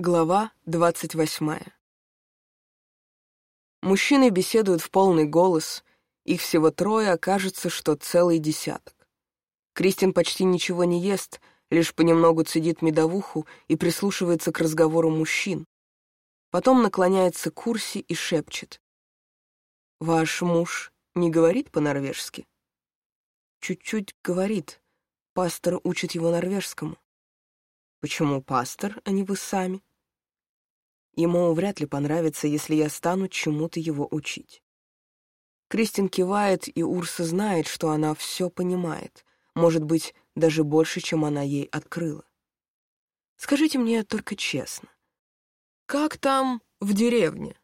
Глава двадцать восьмая. Мужчины беседуют в полный голос, их всего трое, а кажется, что целый десяток. Кристин почти ничего не ест, лишь понемногу цедит медовуху и прислушивается к разговору мужчин. Потом наклоняется к Курси и шепчет. «Ваш муж не говорит по-норвежски?» «Чуть-чуть говорит. Пастор учит его норвежскому». «Почему пастор, а не вы сами?» Ему вряд ли понравится, если я стану чему-то его учить. Кристин кивает, и Урса знает, что она все понимает, может быть, даже больше, чем она ей открыла. Скажите мне только честно, как там в деревне?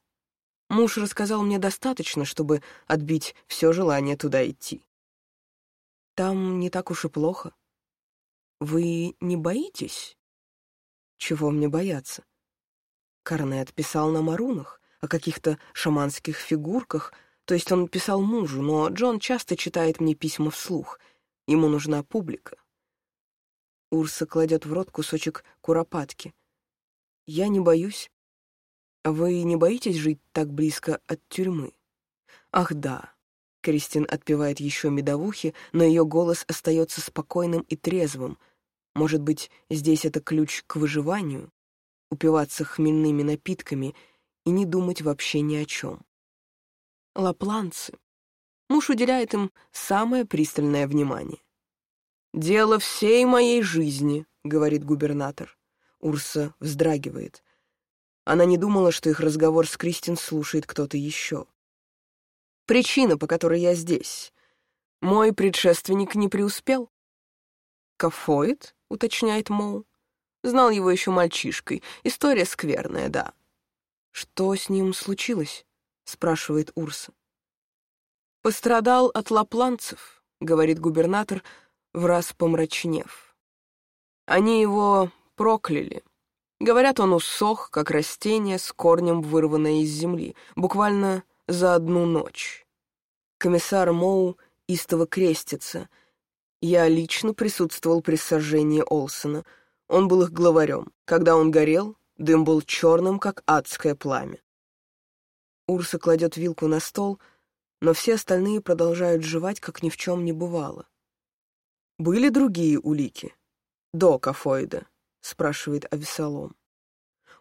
Муж рассказал мне достаточно, чтобы отбить все желание туда идти. Там не так уж и плохо. Вы не боитесь? Чего мне бояться? Корнет писал нам о рунах, о каких-то шаманских фигурках, то есть он писал мужу, но Джон часто читает мне письма вслух. Ему нужна публика. Урса кладет в рот кусочек куропатки. «Я не боюсь. А вы не боитесь жить так близко от тюрьмы?» «Ах, да». Кристин отпивает еще медовухи, но ее голос остается спокойным и трезвым. Может быть, здесь это ключ к выживанию? Упиваться хмельными напитками и не думать вообще ни о чем. Лапланцы. Муж уделяет им самое пристальное внимание. «Дело всей моей жизни», — говорит губернатор. Урса вздрагивает. Она не думала, что их разговор с Кристин слушает кто-то еще. «Причина, по которой я здесь. Мой предшественник не преуспел». «Кафоид?» — уточняет Моу. Знал его еще мальчишкой. История скверная, да. «Что с ним случилось?» — спрашивает Урса. «Пострадал от лапланцев», — говорит губернатор, враз помрачнев. «Они его прокляли. Говорят, он усох, как растение с корнем, вырванное из земли, буквально за одну ночь. Комиссар Моу истово крестится. Я лично присутствовал при сожжении Олсона — он был их главарем. Когда он горел, дым был черным, как адское пламя. Урса кладет вилку на стол, но все остальные продолжают жевать, как ни в чем не бывало. «Были другие улики?» «До Кафоида», — спрашивает Авесолом.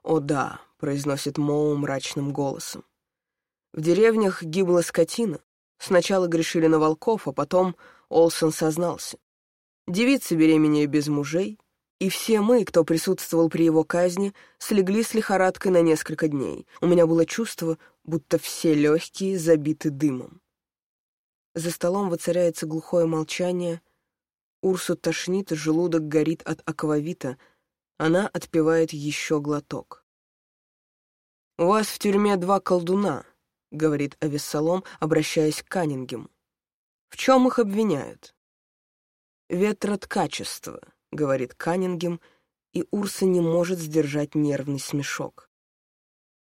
«О да», — произносит Моу мрачным голосом. «В деревнях гибла скотина. Сначала грешили на волков, а потом Олсон сознался. Девицы беременея без мужей, и все мы, кто присутствовал при его казни, слегли с лихорадкой на несколько дней. У меня было чувство, будто все легкие забиты дымом. За столом воцаряется глухое молчание. Урсу тошнит, желудок горит от аквавита. Она отпивает еще глоток. «У вас в тюрьме два колдуна», — говорит Авессалом, обращаясь к Каннингему. «В чем их обвиняют?» «Ветроткачество», — говорит Каннингем, и Урса не может сдержать нервный смешок.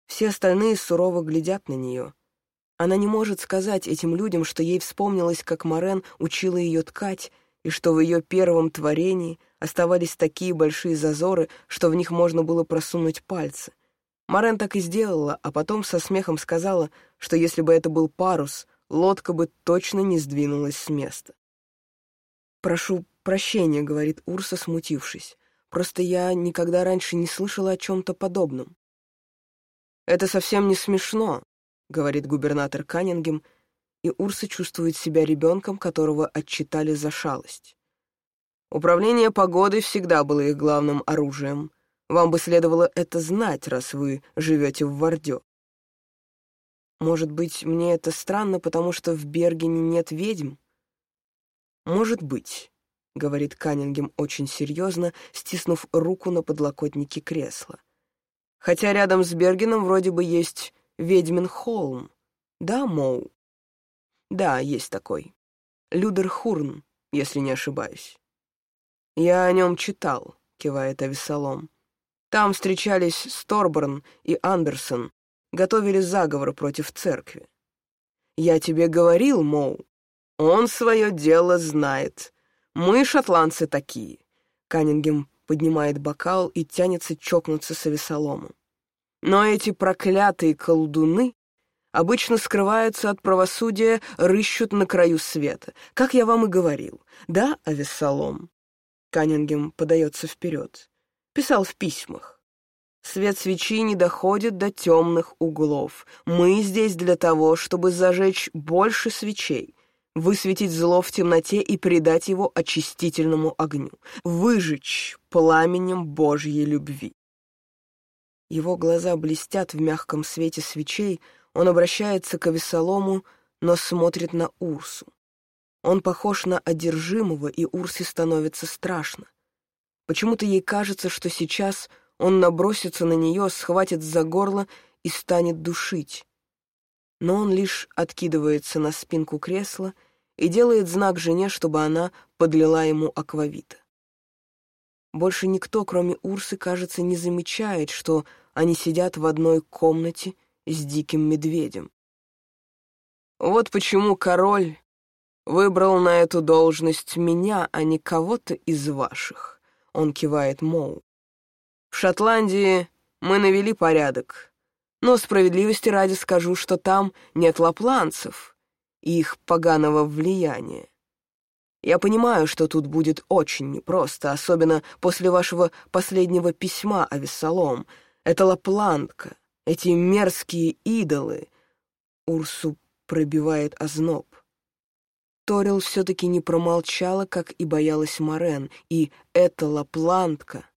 Все остальные сурово глядят на нее. Она не может сказать этим людям, что ей вспомнилось, как Морен учила ее ткать, и что в ее первом творении оставались такие большие зазоры, что в них можно было просунуть пальцы. Морен так и сделала, а потом со смехом сказала, что если бы это был парус, лодка бы точно не сдвинулась с места. «Прошу прощения», — говорит Урса, смутившись. «Просто я никогда раньше не слышала о чем-то подобном». «Это совсем не смешно», — говорит губернатор Каннингем, и Урса чувствует себя ребенком, которого отчитали за шалость. «Управление погодой всегда было их главным оружием. Вам бы следовало это знать, раз вы живете в Вардё». «Может быть, мне это странно, потому что в Бергене нет ведьм?» «Может быть», — говорит Каннингем очень серьезно, стиснув руку на подлокотнике кресла. «Хотя рядом с Бергеном вроде бы есть ведьмин холм. Да, Моу?» «Да, есть такой. Людер Хурн, если не ошибаюсь». «Я о нем читал», — кивает Авесолом. «Там встречались Сторборн и Андерсон, готовили заговор против церкви. Я тебе говорил, Моу, он свое дело знает. Мы, шотландцы, такие. Каннингем поднимает бокал и тянется чокнуться с Авесоломом. Но эти проклятые колдуны обычно скрываются от правосудия, рыщут на краю света. Как я вам и говорил. Да, Авессалом?» Каннингем подается вперед. Писал в письмах. Свет свечи не доходит до темных углов. Мы здесь для того, чтобы зажечь больше свечей, высветить зло в темноте и придать его очистительному огню, выжечь пламенем Божьей любви. Его глаза блестят в мягком свете свечей, он обращается к Авесолому, но смотрит на Урсу. Он похож на одержимого, и Урсе становится страшно. Почему-то ей кажется, что сейчас он набросится на нее, схватит за горло и станет душить. Но он лишь откидывается на спинку кресла и делает знак жене, чтобы она подлила ему аквавита. Больше никто, кроме Урсы, кажется, не замечает, что они сидят в одной комнате с диким медведем. Вот почему король выбрал на эту должность меня, а не кого-то из ваших. Он кивает Моу. В Шотландии мы навели порядок, но справедливости ради скажу, что там нет лапланцев и их поганого влияния. Я понимаю, что тут будет очень непросто, особенно после вашего последнего письма о Вессалом. Это лапландка, эти мерзкие идолы. Урсу пробивает озноб. Торил все-таки не промолчала, как и боялась Морен, и эта лапландка.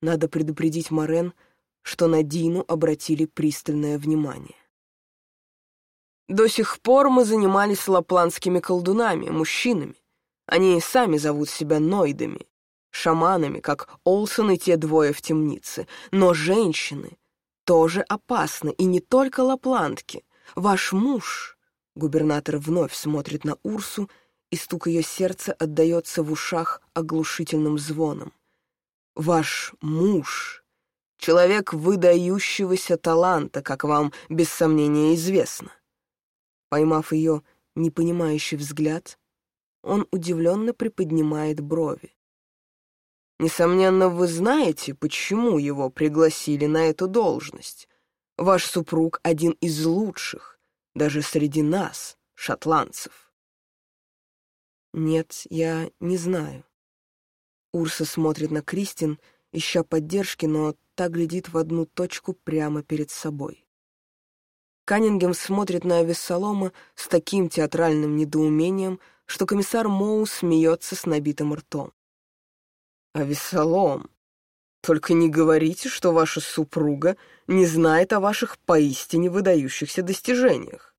Надо предупредить Морен, что на Дину обратили пристальное внимание. До сих пор мы занимались лапландскими колдунами, мужчинами. Они сами зовут себя нойдами, шаманами, как Олсон и те двое в темнице. Но женщины тоже опасны, и не только лапландки. Ваш муж, губернатор вновь смотрит на Урсу, и стук ее сердца отдается в ушах оглушительным звоном. Ваш муж — человек выдающегося таланта, как вам без сомнения известно. Поймав ее непонимающий взгляд, он удивленно приподнимает брови. Несомненно, вы знаете, почему его пригласили на эту должность. Ваш супруг один из лучших, даже среди нас, шотландцев. Нет, я не знаю. Урса смотрит на Кристин, ища поддержки, но та глядит в одну точку прямо перед собой. Каннингем смотрит на Авессалома с таким театральным недоумением, что комиссар Моу смеется с набитым ртом. А Весолом, только не говорите, что ваша супруга не знает о ваших поистине выдающихся достижениях.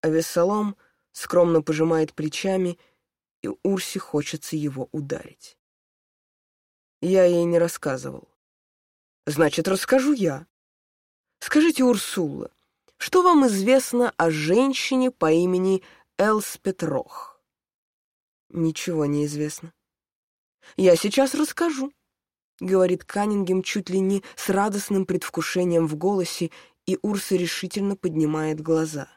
А Весолом скромно пожимает плечами, и Урсе хочется его ударить. Я ей не рассказывал. Значит, расскажу я. Скажите, Урсула, что вам известно о женщине по имени Элспет Рох? Ничего не известно. «Я сейчас расскажу», — говорит Каннингем чуть ли не с радостным предвкушением в голосе, и Урса решительно поднимает глаза.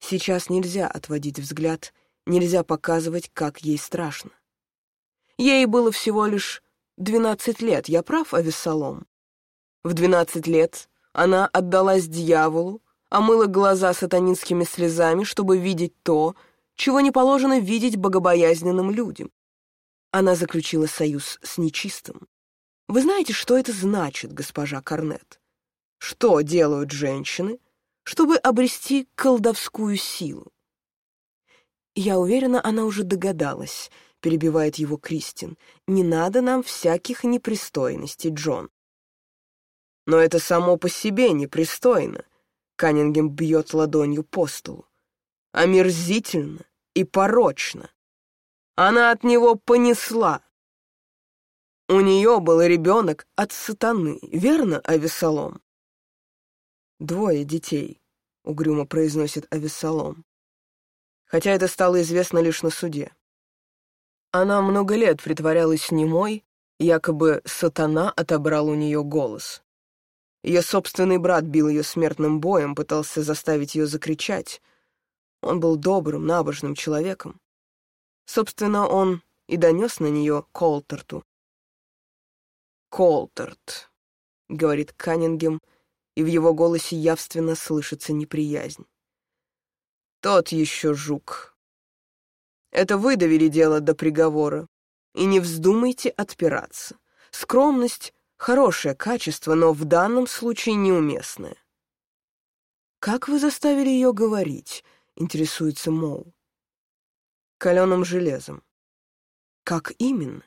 Сейчас нельзя отводить взгляд, нельзя показывать, как ей страшно. Ей было всего лишь двенадцать лет, я прав, Авессалом? В двенадцать лет она отдалась дьяволу, омыла глаза сатанинскими слезами, чтобы видеть то, чего не положено видеть богобоязненным людям. Она заключила союз с нечистым. Вы знаете, что это значит, госпожа Корнет? Что делают женщины, чтобы обрести колдовскую силу? Я уверена, она уже догадалась, перебивает его Кристин. Не надо нам всяких непристойностей, Джон. Но это само по себе непристойно. Каннингем бьет ладонью по столу. Омерзительно и порочно. Она от него понесла. У нее был ребенок от сатаны, верно, Авесолом? Двое детей, угрюмо произносит Авесолом. Хотя это стало известно лишь на суде. Она много лет притворялась немой, якобы сатана отобрал у нее голос. Ее собственный брат бил ее смертным боем, пытался заставить ее закричать. Он был добрым, набожным человеком. Собственно, он и донес на нее Колтерту. «Колтерт», — говорит Каннингем, и в его голосе явственно слышится неприязнь. «Тот еще жук. Это вы довели дело до приговора, и не вздумайте отпираться. Скромность — хорошее качество, но в данном случае неуместное. «Как вы заставили ее говорить?» — интересуется Моу. «Каленым железом». «Как именно?»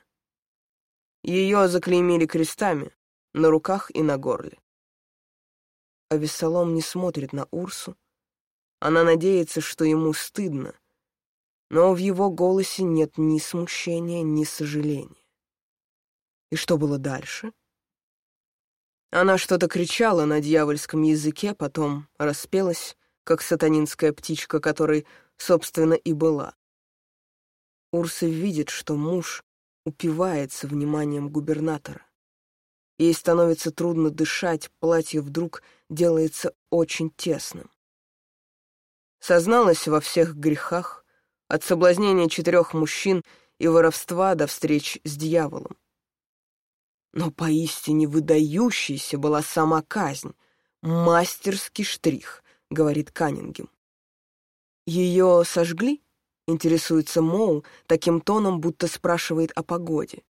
Ее заклеймили крестами на руках и на горле. А Вессалом не смотрит на Урсу. Она надеется, что ему стыдно, но в его голосе нет ни смущения, ни сожаления. И что было дальше? Она что-то кричала на дьявольском языке, потом распелась, как сатанинская птичка, которой, собственно, и была. Урса видит, что муж упивается вниманием губернатора. Ей становится трудно дышать, платье вдруг делается очень тесным. Созналась во всех грехах, от соблазнения четырех мужчин и воровства до встреч с дьяволом. Но поистине выдающейся была сама казнь, мастерский штрих, говорит Каннингем. Ее сожгли? Интересуется Моу таким тоном, будто спрашивает о погоде.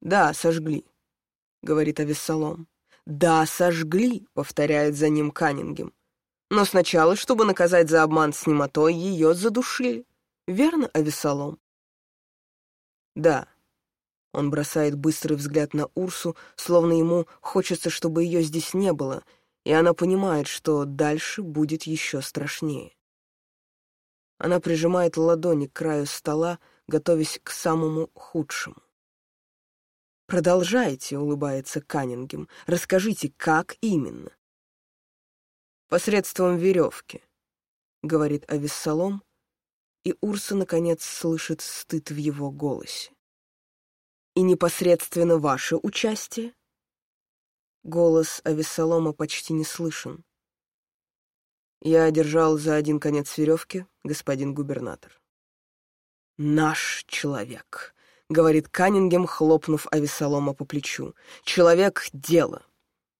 «Да, сожгли», — говорит Авессалом. «Да, сожгли», — повторяет за ним Каннингем. «Но сначала, чтобы наказать за обман с немотой, ее задушили. Верно, Авессалом?» «Да», он бросает быстрый взгляд на Урсу, словно ему хочется, чтобы ее здесь не было, и она понимает, что дальше будет еще страшнее. Она прижимает ладони к краю стола, готовясь к самому худшему. «Продолжайте», — улыбается Каннингем. «Расскажите, как именно?» «Посредством веревки», — говорит Авессалом, и Урса, наконец, слышит стыд в его голосе и непосредственно ваше участие?» Голос Авессалома почти не слышен. Я держал за один конец веревки, господин губернатор. «Наш человек», — говорит Каннингем, хлопнув Авессалома по плечу. «Человек — дело.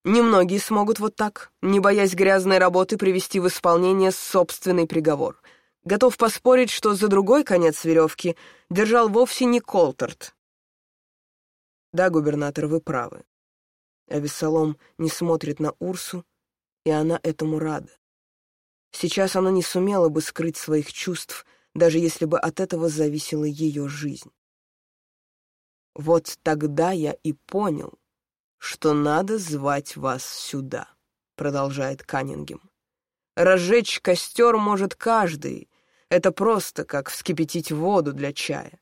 Немногие смогут вот так, не боясь грязной работы, привести в исполнение собственный приговор. Готов поспорить, что за другой конец веревки держал вовсе не Колтерт, да, губернатор, вы правы. А Вессалом не смотрит на Урсу, и она этому рада. Сейчас она не сумела бы скрыть своих чувств, даже если бы от этого зависела ее жизнь. Вот тогда я и понял, что надо звать вас сюда, продолжает Каннингем. Разжечь костер может каждый. Это просто как вскипятить воду для чая.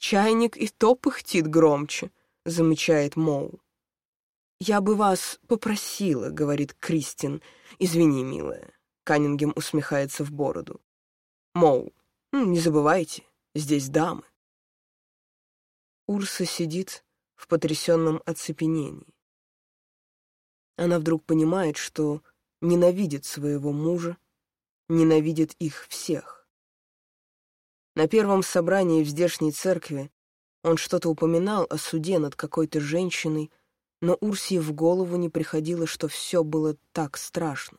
Чайник и то пыхтит громче, замечает Моу. «Я бы вас попросила», — говорит Кристин. «Извини, милая». Каннингем усмехается в бороду. «Моу, не забывайте, здесь дамы». Урса сидит в потрясенном оцепенении. Она вдруг понимает, что ненавидит своего мужа, ненавидит их всех. На первом собрании в здешней церкви он что-то упоминал о суде над какой-то женщиной, но Урсии в голову не приходило, что все было так страшно,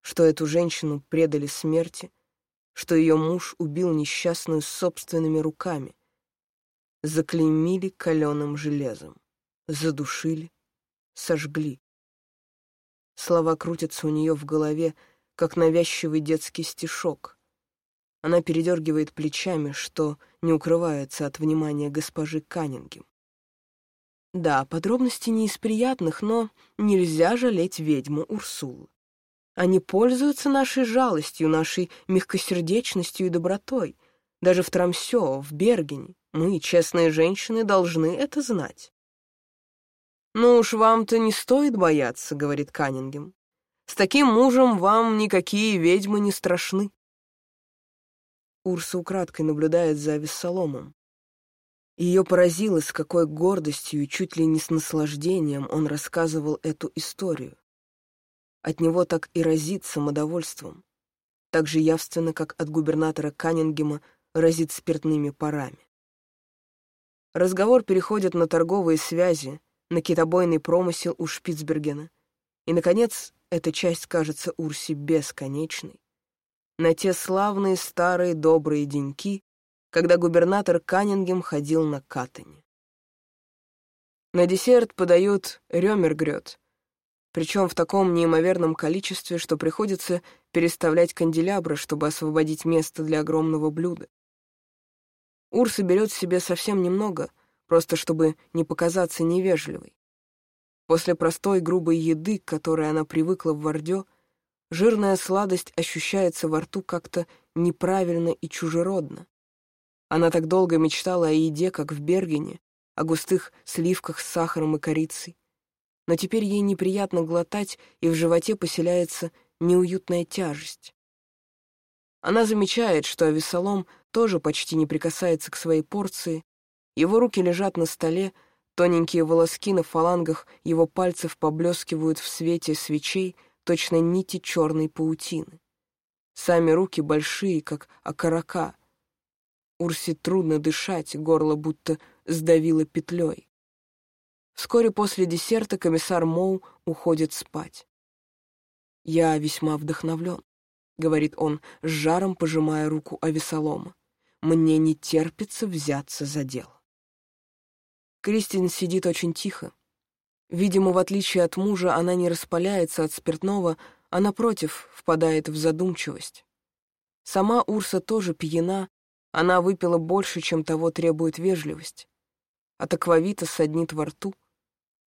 что эту женщину предали смерти, что ее муж убил несчастную собственными руками, заклеймили каленым железом, задушили, сожгли. Слова крутятся у нее в голове, как навязчивый детский стишок — она передергивает плечами, что не укрывается от внимания госпожи Каннингем. Да, подробности не из приятных, но нельзя жалеть ведьму Урсулу. Они пользуются нашей жалостью, нашей мягкосердечностью и добротой. Даже в Трамсё, в Бергене. Мы, честные женщины, должны это знать. «Ну уж вам-то не стоит бояться», — говорит Каннингем. «С таким мужем вам никакие ведьмы не страшны». Урса украдкой наблюдает за Вессаломом. Ее поразило, с какой гордостью и чуть ли не с наслаждением он рассказывал эту историю. От него так и разит самодовольством. Так же явственно, как от губернатора Каннингема разит спиртными парами. Разговор переходит на торговые связи, на китобойный промысел у Шпицбергена. И, наконец, эта часть кажется Урси бесконечной. На те славные старые добрые деньки, когда губернатор Каннингем ходил на катане. На десерт подают рёмергрёт, причем в таком неимоверном количестве, что приходится переставлять канделябры, чтобы освободить место для огромного блюда. Урса берет себе совсем немного, просто чтобы не показаться невежливой. После простой грубой еды, к которой она привыкла в Вардё, жирная сладость ощущается во рту как-то неправильно и чужеродно. Она так долго мечтала о еде, как в Бергене, о густых сливках с сахаром и корицей. Но теперь ей неприятно глотать, и в животе поселяется неуютная тяжесть. Она замечает, что Авесолом тоже почти не прикасается к своей порции, его руки лежат на столе, тоненькие волоски на фалангах его пальцев поблескивают в свете свечей, точно нити черной паутины. Сами руки большие, как окорока. Урсе трудно дышать, горло будто сдавило петлей. Вскоре после десерта комиссар Моу уходит спать. «Я весьма вдохновлен», — говорит он, с жаром пожимая руку Авесолома. «Мне не терпится взяться за дело». Кристин сидит очень тихо. Видимо, в отличие от мужа, она не распаляется от спиртного, а, напротив, впадает в задумчивость. Сама Урса тоже пьяна, она выпила больше, чем того требует вежливость. От аквавита саднит во рту.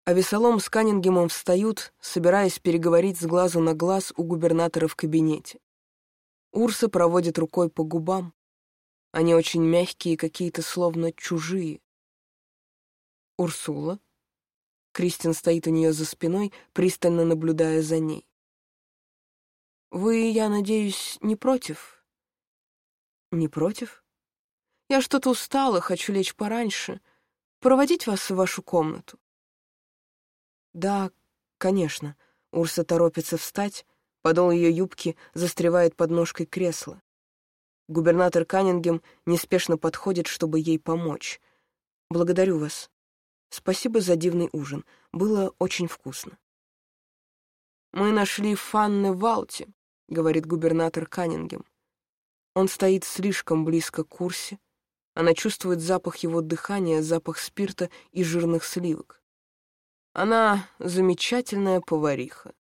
А Весолом с Каннингемом встают, собираясь переговорить с глазу на глаз у губернатора в кабинете. Урса проводит рукой по губам. Они очень мягкие, какие-то словно чужие. Урсула. Кристин стоит у нее за спиной, пристально наблюдая за ней. «Вы, я надеюсь, не против?» «Не против? Я что-то устала, хочу лечь пораньше. Проводить вас в вашу комнату?» «Да, конечно». Урса торопится встать, подол ее юбки застревает под ножкой кресла. Губернатор Каннингем неспешно подходит, чтобы ей помочь. «Благодарю вас. Спасибо за дивный ужин. Было очень вкусно. «Мы нашли Фанны в Алте», — говорит губернатор Каннингем. Он стоит слишком близко к курсе. Она чувствует запах его дыхания, запах спирта и жирных сливок. Она замечательная повариха.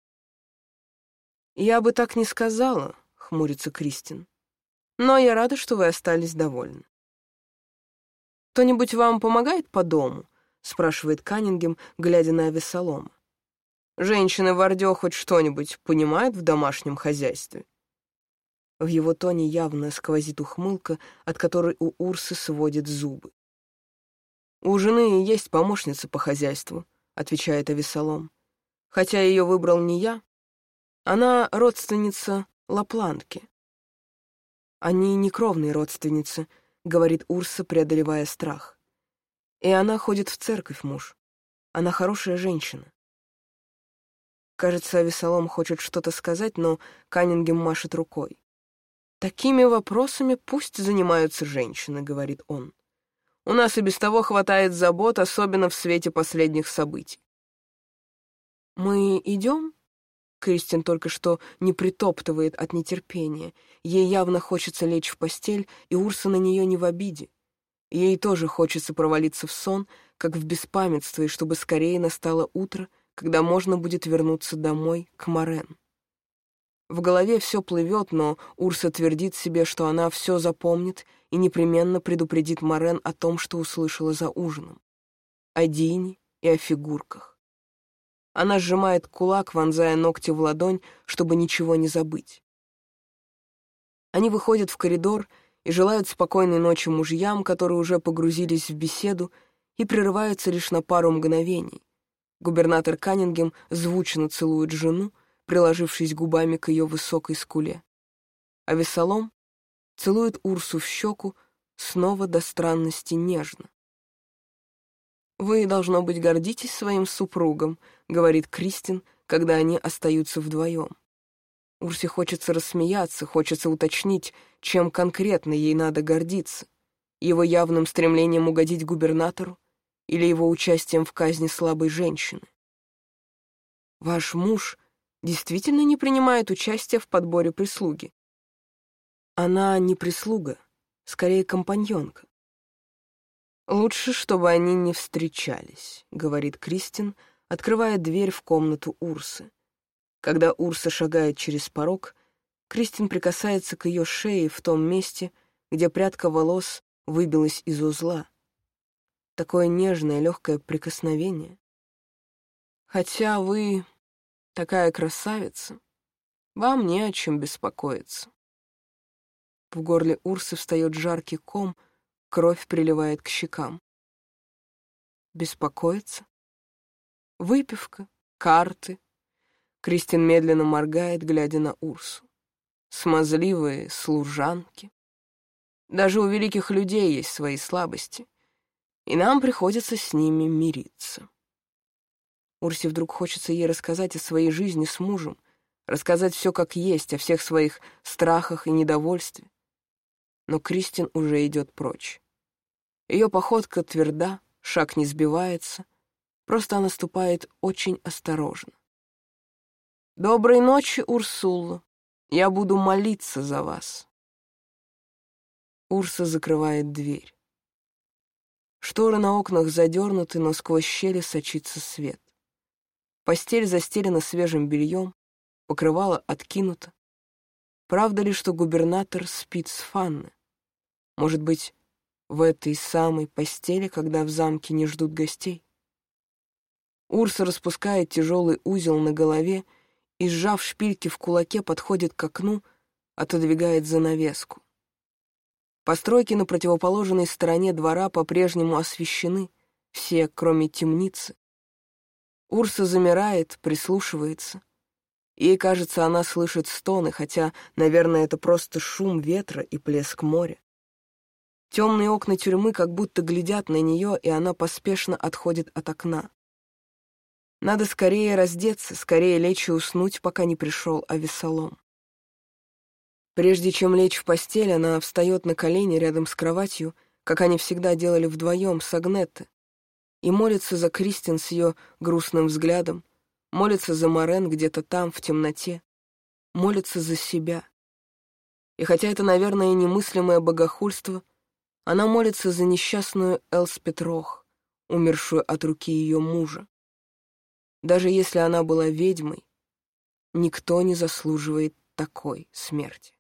«Я бы так не сказала», — хмурится Кристин. «Но я рада, что вы остались довольны». «Кто-нибудь вам помогает по дому?» — спрашивает Каннингем, глядя на Авесолома. «Женщины в Ордё хоть что-нибудь понимают в домашнем хозяйстве?» В его тоне явно сквозит ухмылка, от которой у Урсы сводит зубы. «У жены есть помощница по хозяйству», — отвечает Авесолом. «Хотя ее выбрал не я. Она родственница Лапланки». «Они не кровные родственницы», — говорит Урса, преодолевая страх. И она ходит в церковь, муж. Она хорошая женщина. Кажется, Авесолом хочет что-то сказать, но Каннингем машет рукой. «Такими вопросами пусть занимаются женщины», — говорит он. «У нас и без того хватает забот, особенно в свете последних событий». «Мы идем?» Кристин только что не притоптывает от нетерпения. Ей явно хочется лечь в постель, и Урса на нее не в обиде. Ей тоже хочется провалиться в сон, как в беспамятство, и чтобы скорее настало утро, когда можно будет вернуться домой, к Морен. В голове все плывет, но Урса твердит себе, что она все запомнит и непременно предупредит Морен о том, что услышала за ужином. О Дине и о фигурках. Она сжимает кулак, вонзая ногти в ладонь, чтобы ничего не забыть. Они выходят в коридор, и желают спокойной ночи мужьям, которые уже погрузились в беседу и прерываются лишь на пару мгновений. Губернатор Каннингем звучно целует жену, приложившись губами к ее высокой скуле. А Весолом целует Урсу в щеку, снова до странности нежно. «Вы, должно быть, гордитесь своим супругом», — говорит Кристин, когда они остаются вдвоем. Урсе хочется рассмеяться, хочется уточнить, чем конкретно ей надо гордиться. Его явным стремлением угодить губернатору или его участием в казни слабой женщины. Ваш муж действительно не принимает участия в подборе прислуги. Она не прислуга, скорее компаньонка. «Лучше, чтобы они не встречались», — говорит Кристин, открывая дверь в комнату Урсы. Когда Урса шагает через порог, Кристин прикасается к ее шее в том месте, где прядка волос выбилась из узла. Такое нежное, легкое прикосновение. Хотя вы такая красавица, вам не о чем беспокоиться. В горле Урсы встает жаркий ком, кровь приливает к щекам. Беспокоиться? Выпивка, карты. Кристин медленно моргает, глядя на Урсу. Смазливые служанки. Даже у великих людей есть свои слабости, и нам приходится с ними мириться. Урсе вдруг хочется ей рассказать о своей жизни с мужем, рассказать все как есть, о всех своих страхах и недовольстве но Кристин уже идет прочь. Ее походка тверда, шаг не сбивается, просто она ступает очень осторожно. «Доброй ночи, Урсула. Я буду молиться за вас». Урса закрывает дверь. Шторы на окнах задернуты, но сквозь щели сочится свет. Постель застелена свежим бельем, покрывало откинуто. Правда ли, что губернатор спит с Фанны? Может быть, в этой самой постели, когда в замке не ждут гостей? Урса распускает тяжелый узел на голове и, сжав шпильки в кулаке, подходит к окну, отодвигает занавеску. Постройки на противоположной стороне двора по-прежнему освещены, все, кроме темницы. Урса замирает, прислушивается. Ей кажется, она слышит стоны, хотя, наверное, это просто шум ветра и плеск моря. Темные окна тюрьмы как будто глядят на нее, и она поспешно отходит от окна. Надо скорее раздеться, скорее лечь и уснуть, пока не пришел Авесолом. Прежде чем лечь в постель, она встает на колени рядом с кроватью, как они всегда делали вдвоем с Агнеттой, и молится за Кристин с ее грустным взглядом, молится за Морен где-то там, в темноте, молится за себя. И хотя это, наверное, немыслимое богохульство, она молится за несчастную Элспет Рох, умершую от руки ее мужа. Даже если она была ведьмой, никто не заслуживает такой смерти.